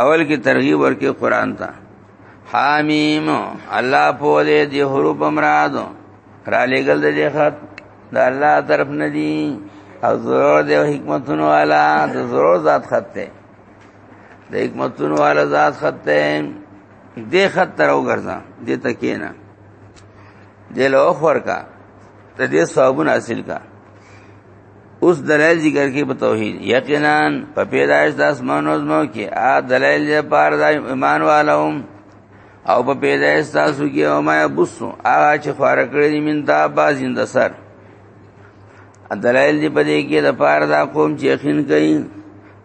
اول کې ترغیب ورکې قران ته حامیم الله په دې د حروف مراد را لګل دې خط د الله طرف نه دي او ضرور دې حکمتونو والا د ضرور ذات خط ته د حکمتونو والا ذات خط ته دې خط تر وګرځا دې تکینا دې لوخ ورکا ته دې صابون حاصل کا اوس دلایل ذکر کې په توحید یقینا په پیدایش د اسمانو زمو کې ا دلایل یې پار د ایمان والوم او په پیدایش تاسو کې او ما بوسو هغه چې خور کړی دي من دا با زنده سر دلایل دې په دې کې د پار دا قوم چې یقین کوي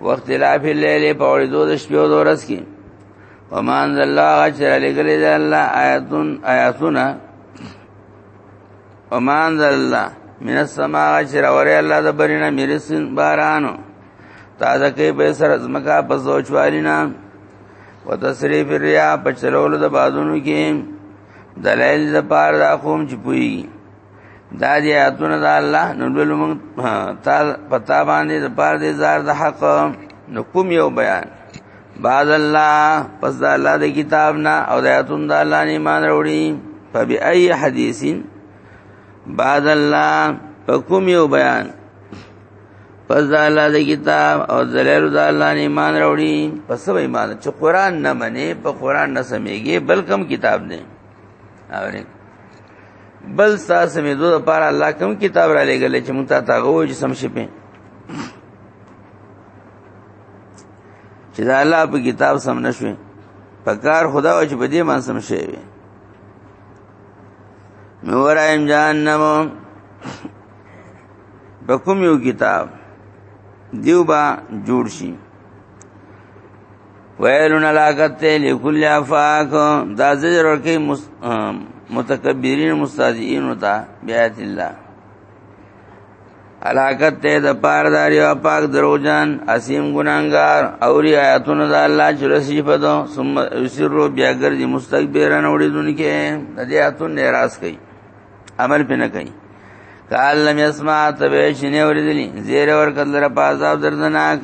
وخت اختلاف الليل په اورې دوه د شپې او د ورځ کې ومان الله اجر لګلې ده الله آیاتون آیاتونه ومان ذللا من السما چر اوره الله د برینه میرسین بارانو تازه کې به سر زمکا په زوچوالینا وتصریف الریا په چلولو د بادونو کې دلایل د پاره د قوم چې پوي دا دې اتونه د الله نو ول موږ تا پتا باندې د پاره د زار د حق نو کوم یو بیان بعد الله پس د الله د کتاب نه او د آیاتون د الله نه ایمان وروړي فبأي حدیث بعد الله حکم یو بیان پس د الله د کتاب او دلیل د الله نه ایمان وروړي پس به ایمان چې قران نه مني په قران نه سميږي بلکم کتاب نه اوري بل ساسه مې دوه لپاره الله کوم کتاب را لګل چې مونږ ته تاغو چې سم شي په چې دا الله په کتاب سم نشوي په کار خدا او چې په دې مان سم شي وي نورایم جهنم په کوم یو کتاب دیو با جوړ شي ویلون علاقت لکل افاق دا زجر ورکی متکبرین مستاذین ہوتا بیعت اللہ علاقت ته د پار داری او پاک دروجان اسیم ګناګار او ری آیاتونه د الله چې رسی په دو ثم یسرو بیا ګرځي مستكبرن وړي دونکو د دې آیاتونه ناراض کوي عمل پې نه کوي قال لم يسمع تبه شنه اوریدلی زیر ور کدل را پازاب دردناک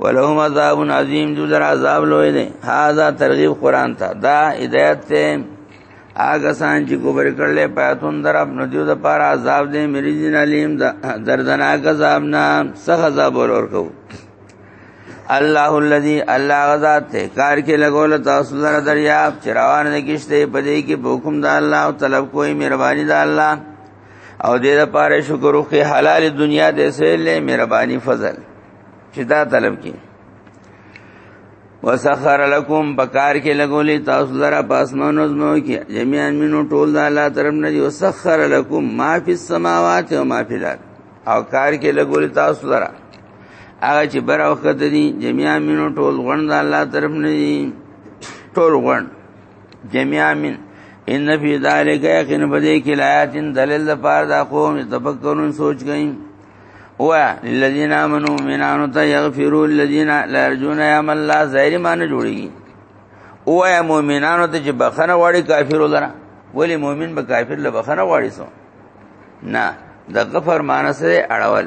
ولهم عذاب عظیم جو در عذاب لوی دی هاذا ترغیب قران ته دا هدایت ته هغه سان چې کوبر کړل پاتون در خپل دیو د پاره عذاب دې مریضین علیم دردناک عذاب نه سخت عذاب ورور کو الله الذي الله غزاد ته کار کې لګول تاسو در دریاب چروان نه کیشته پدې کې حکم د الله او طلب کوئی مهرباني د الله او دې لپاره شکر وکي حلال دنیا دې سهلې مهرباني فضل چې دا طلب کی وسخر لكم بکار کې لګولې تاسو لره پاسمانو زمو کې جميعا منو ټول د الله طرف نه یو سخر لكم ما فی السماوات و ما فی الارض او کار کې لګولې تاسو لره هغه چې بر وخت دي جميعا منو ټول غوند الله طرف نه ټول غوند جميعا من ان فی ذلک یقین بدی کی لایاتن دلیل لپار دا قوم تفکرون سوچ گئی او للذین آمنو مینانو تا یغفرو للذین لا ارجون یام اللہ زہری معنی جوڑی گی او اے مومنانو ته چې بخنه واړي کافر ولره ولی مومن به کافر له بخنه واړي سو نه د غفر معنی سره اړول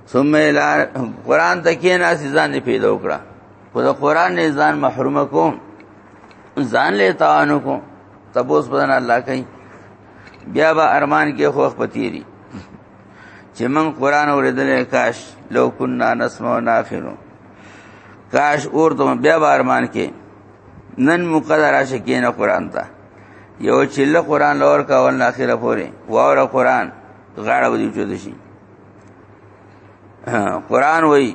ثم الى قران ته کې نه ځان نه پیدا وکړه خو د قران نه ځان محروم کو ځان له تاوانو کو تبوس بدن الله کوي بیا به ارمان کې خو پتیری چې من قران اوریدل کاش لو كنا نسمع ناخرو کاش اور ته بیا به ارمان کې نن مقدر راشه کې نه قران ته یو چې له قران لور کا ول اخره پورې واور قران غاړه ودی چود شي قران وای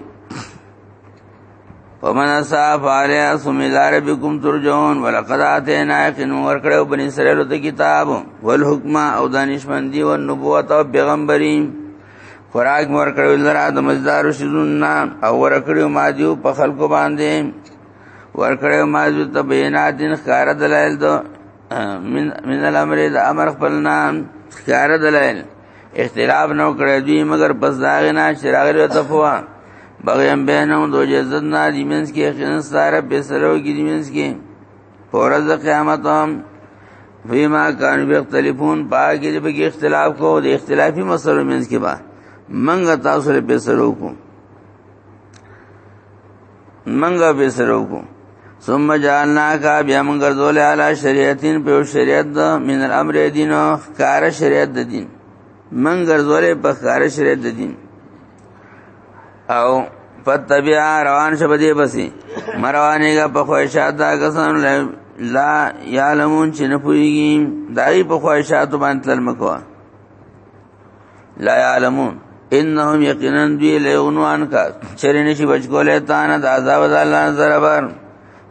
ومن اصحاب علیہ ثم الى ربکم ترجعون ولقد اتینا یقین ورکړو بنی اسرائیل ته کتاب والحکم او دانشمندی او نبوت او پیغمبري خوراک ورکړو لرا د مزدار شذنا او ورکړو ما دیو په خلکو باندې ورکړو ما دیو ته بیناتین خار دلایل دو من من الامر د امر خپلنا خار دلایل اختلاف نو کړی دوی مگر پس داغه نه چې راغلی ته فوا بغیم بینهم دو جزد نه دی منس کې خنس سره به سره کې دی منس کې پورز قیامت هم فیما کان بختلفون پاګې به کې اختلاف کو د اختلافي مسلو منس کې با منګ تاسو له به سره کو منګه به سره وکړو ثم جعلنا کا بیا موږ ګرځول علی شریعتین په شریعت د من الامر دین او کار شریعت د دین من ګرځول په کار شریعت د دین او فتبع روان شپ دی بسی مروانه کا په خواهشات دا کسان لا یعلمون چې نه پویږي دای په خواهشات باندې تل مکو لا يعلمون انهم یقینا دی لیونوان کا چرې نشي بچ کولای تا نه د عذاب د الله زربان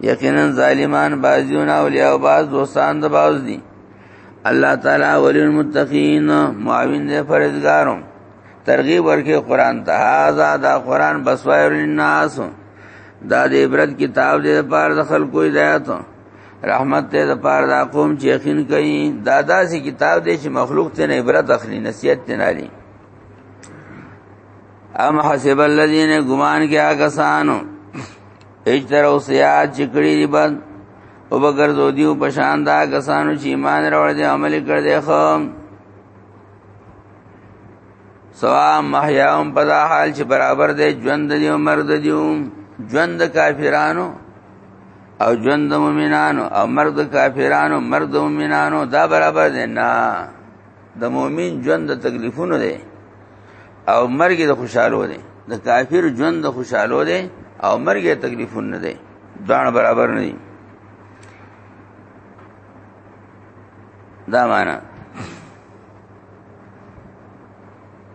یقینا ظالمان بازیون اولیاء او باز دوستان د باز دي الله تعالی ولی المتقین معاون دې فرزګارو ترغیب ورکه قران ته هاذا دا قران بسوائر للناس دا دې عبرت کتاب دې پار د خلکو ہدایت رحمت ته د پاره دا قوم چې یقین کوي دا داسې کتاب دی چې مخلوق ته نه عبرت اخلي نصیحت ته نه لري ام حسب الذين غمان کې هغه سانو اجتر او سیاد چکړي دی بند او بغرزو دیو پشان دا کسانو چې ایمان راوړ دي عمل کړ دي خو سوا محیاهم په دا حال چې برابر دی ژوند دی او مرګ دی ژوند کافرانو او ژوند د مؤمنانو او مرګ د کافرانو مرګ د مؤمنانو دا برابر دی نه د مؤمن ژوند د تکلیفونو دی او مرګ د خوشحالو دی د کافر ژوند د خوشحالو دی او مرګ د تکلیفونو نه دی دا برابر نه دی دا معنا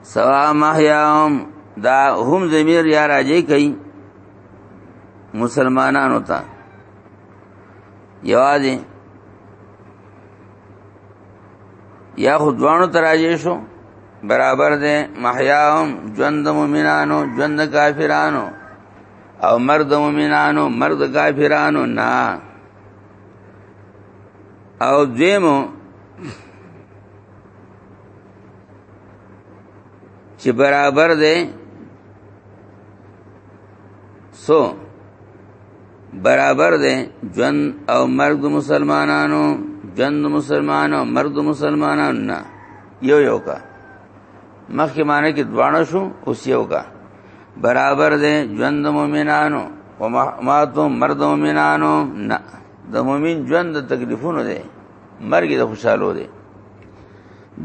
سوا محیاهم دا هم زمیر یا راجی کئ مسلمانانو ته یوازې یا خودوانو تراجې شو برابر دې محیاهم ژوند مومنانو ژوند کافرانو او مرد مومنانو مرد کافرانو نه او دیمو چې برابر دی سو برابر ده جن او مرګ د مسلمانانو جن د مسلمانانو مرګ د مسلمانانو نه یو یو کا مخکې معنی کې دوانه شو اوس یو کا برابر ده جن د مؤمنانو او ما تو مرګ د مؤمنانو نه د مؤمن ژوند د تکلیفونو ده مرګ د خوشحالو ده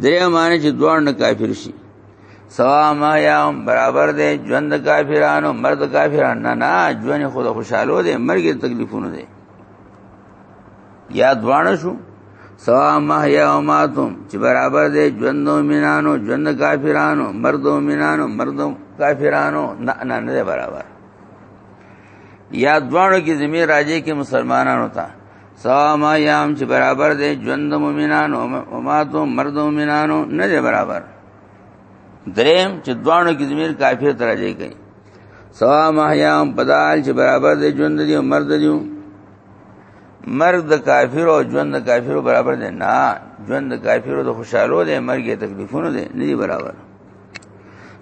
درې معنی چې دوانه کافر شي سوا ما یا برابر دی ژوند کافرانو مرد کافرانو نه نه ژوند خود خوشاله دی مرګ تکلیفونه دی یا دوانه شو سوا ما یا ماتم چې برابر دی ژوند مینانو ژوند کافرانو مرد مینانو مرد کافرانو نه نه نه برابر یا دوانو کې زمي راځي کې مسلمانانو ته ساما یام چې برابر دی ژوند مومنانو او ماتو مرد مومنانو نه دی برابر دریم چې دوانو کې زمير کافر ترجه کوي ساما یام بدال چې برابر دی ژوند دی او مرد دی مرګ د کافر او ژوند د کافر برابر دی نه ژوند د کافر د خوشاله دی مرګ یې تکلیفونه دی نه دی برابر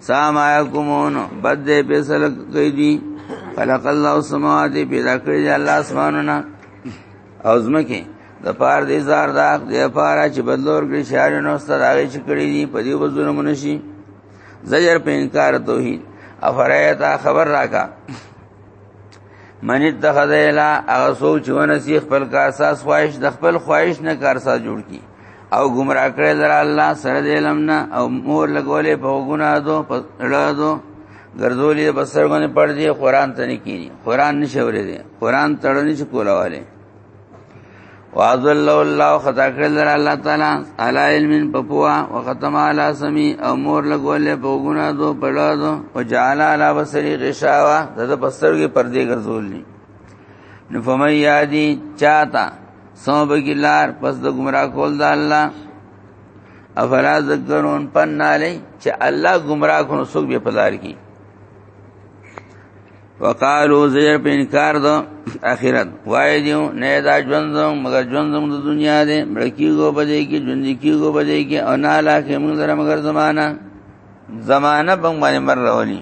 ساما یکمون بد دې په سر کوي دي خلق الله السماوات پیدا کړی دی الله اسمانونه او زمکه د پار دې زار دا د پاره چې بدلور کې شارینو ستر هغه چې کړی دي په دې وزونه منشي زجر په انکار توحید افرایتا خبر راکا من اتخذ الا اغه سوچ ونسی خپل کارساز خواهش د خپل خواهش نه کارساز جوړ کی او گمراه کړی لره الله سره د علم نه او مور لګولې په ګناه دو په لړ دو ګرځولې بسر باندې پړ دی قران ته نه کینی قران نشورې دی قران تړلې چې کولاواله واذل الله خطا کړل در الله تعالی علی علم پپوا وختم علی سمی او مور لګولې په ګنا دو پړا دو او جعل علی بصری غشاوا د بصر کې پردې ګرځولې نفمن یادی چاہتا سوب کی لار پس د گمراه کول د الله افلا ذکرون پن نالی چې الله گمراه کونو سوق به پلار کی وقالو زیر په انکار دو اخرت وای دیو نه دا ژوند مگر ژوند د دنیا دی مړکی گو بده کی ژوند کی گو بده کی او نه لاکه موږ سره مگر زمانہ زمانہ بنګ باندې مر راولي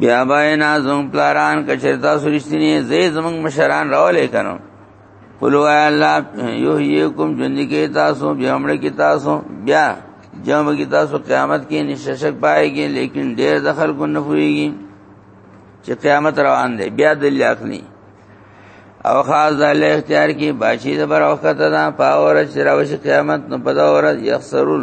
بیا بای نازم پلاران کچرتا سرشتنی زی زمنگ مشران راو لیکنو قلو اے اللہ یحییکم جندی کی تاسو بیا عمر کی تاسو بیا جمع کی تاسو قیامت کې نششک پائے گی لیکن ډیر دخل کو نفوئی گی چې قیامت روان دی بیا دلیل اخلی او خاص د الله اختیار کې باشي د بر وخت ده پاور چې راوشي قیامت نو په دا ورځ یخسرون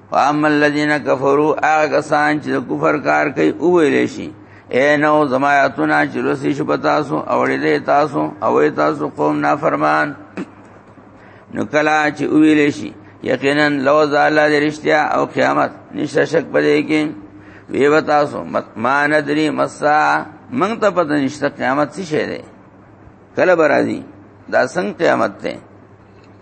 واما الذين كفروا اغسان چې کفر کار کوي او ویل شي اے نو زمایاتنا چې رسی شپ تاسو او دې تاسو او تاسو قوم نافرمان نو کلا چې ویل شي یقینا لو زال د رښتیا او قیامت نشه شک پدې کې وی وتا سو ما ندری مسا من ته پته نشته قیامت څه شی دی کله برازي دا څنګه قیامت دی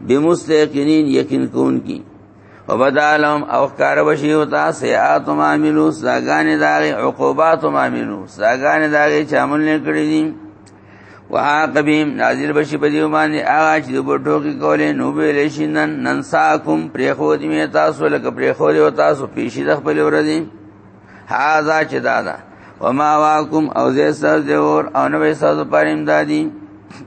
بمستيقنين يقين کون کی وبدالهم او کار وشي او تاسو سيئات ما عملو ساګان داغي عقوبات ما عملو ساګان داغي چامل نه کړی دي وعاقبهم نازل بشي په دې باندې هغه چې په ټوکی کولې نو به لشینن ننساکم پرې خو دې می تاسو لکه پرې خو دې تاسو پیشي د خپل ورځې هاذا چې دادا وما واکم او زه سر دې ور او نو به ساز پریم دادی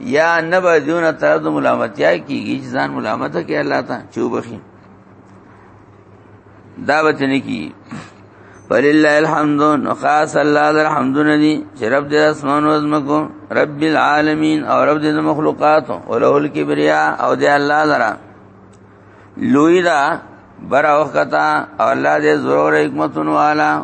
یا نه به دیونه تر د ملامتیا کیږي ځان ملامت کوي الله ته چوبخي دا وته نه کی ولله الحمد وخاص الله الحمد ندی چې رب د اسمان او زمکو رب العالمین او رب د مخلوقات او له الکبریا او د الله لرا لوی دا برا وختا او الله دې زور حکمتون والا